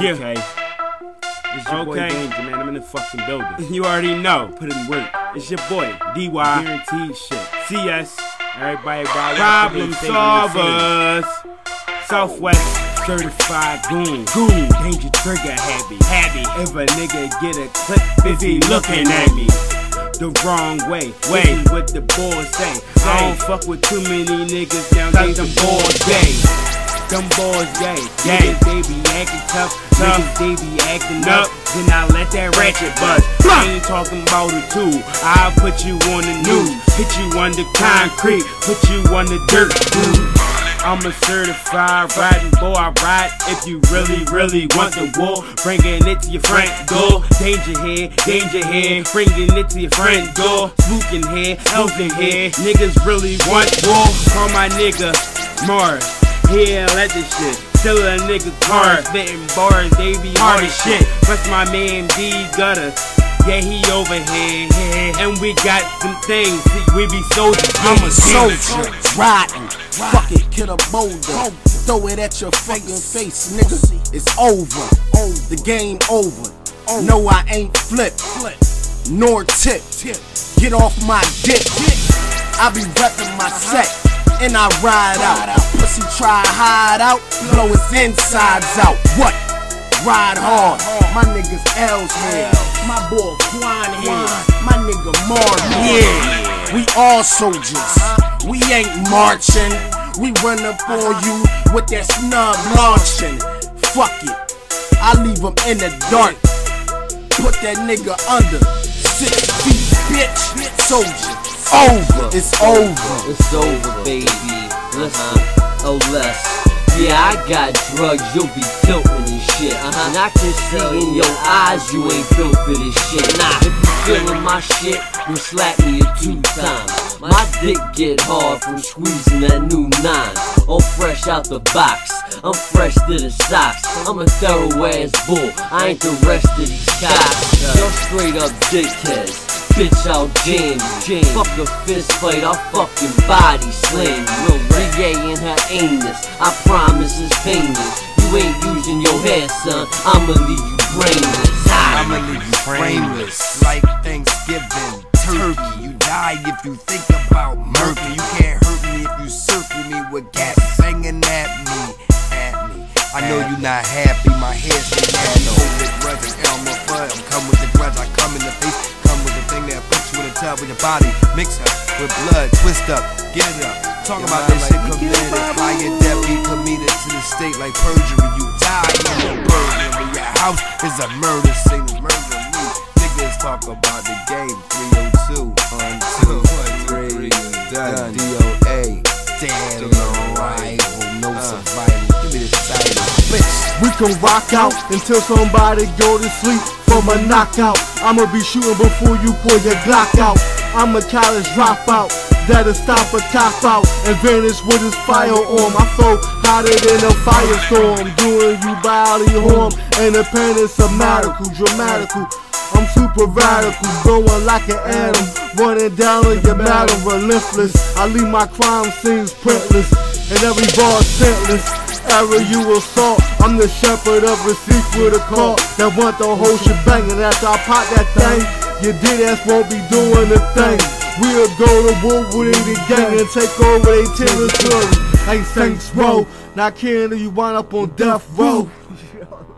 Yeah. Okay. It's your boy Danger, man. I'm in the fucking building. You already know. Put it in work. It's your boy, DY. Guaranteed shit. CS. Everybody ride Problem solvers. Southwest. Certified goon. Goon. Danger trigger happy. Happy. If a nigga get a clip, he looking at me the wrong way. Way. What the boys say. I don't fuck with too many niggas nowadays. Them boys gay. Them boys gay. Gay. Niggas, they be acting tough. Niggas, they be acting Up. Then I let that ratchet bust. I ain't talking about a two. I'll put you on the news. Hit you under concrete. Put you on the dirt. Dude. I'm a certified riding boy. I ride if you really, really want the war. Bringing it to your front door. Danger here, danger here. Bringing it to your front door. Spooking here, elfing here. Niggas really want war. Call my nigga Mars. Yeah, let this shit. Still a nigga car. Spitting bars, they be hard as shit. Plus my man D Gutter. Yeah, he over here, yeah. and we got some things. We be soldiers. I'm a soldier, riding, fucking kill a boulder, throw it at your fucking face, nigga. It's over, Oh, the game over. No, I ain't flip, nor tip. Get off my dick. I be reppin' my set, and I ride out. Pussy try hide out, blow his insides out. What? Ride hard, my niggas L's here, my boy Quan here, my nigga Marvin here. We all soldiers, we ain't marching. We run up on you with that snub launching. Fuck it, I leave him in the dark. Put that nigga under six feet, bitch. Soldier, over, it's over. It's over, baby. Listen, oh less. Yeah, I got drugs, you'll be tilting and shit. Uh-huh. And I can see in your eyes you ain't built for this shit. Nah, if you feeling my shit, then slap me a two times. My dick get hard from squeezing that new nine. All fresh out the box. I'm fresh to the socks. I'm a thorough ass bull. I ain't the rest of these cops. You're straight up dickheads. Bitch, I'll jam you. Fuck a fist fight, I'll fucking body slam you. Real reggae in her anus. I promise it's painless. You ain't using your head, son. I'ma leave you brainless. I'ma leave you frameless. Like Thanksgiving, turkey. You die if you think about murky. You can't hurt me if you circle me with gas banging at me, at me. I know you not happy, my head's in that. Hold the grudge and Elmer Fudd. I'm come with the grudge, I come in the face. Come with the thing that puts you in a tub with your body. Mix her with blood, twist up, get up. Talk about this shit committed. Higher death be committed to the state like perjury. You die in a burglary. Your house is a murder scene. Murder me. Niggas talk about the game. 302. One, two, three. Done. DOA. Dead on arrival. No survival. Give me the title. Bitch. We can rock out until somebody go to sleep from a knockout. I'ma be shooting before you pull your Glock out. I'm a college dropout. That'll stop a cop out and vanish with his firearm. I flow hotter than a firestorm, doing you bodily harm. And the pain is somatical, dramatical. I'm super radical, going like an atom, running down on your madam, relentless. I leave my crime scenes printless, and every bar scentless. Error you assault, I'm the shepherd of receipts with a call that want the whole shebang. And after I pop that thing, your dead ass won't be doing a thing. We'll go to war with the gang and take over they territory. Like Saints Row, not caring if you wind up on death row.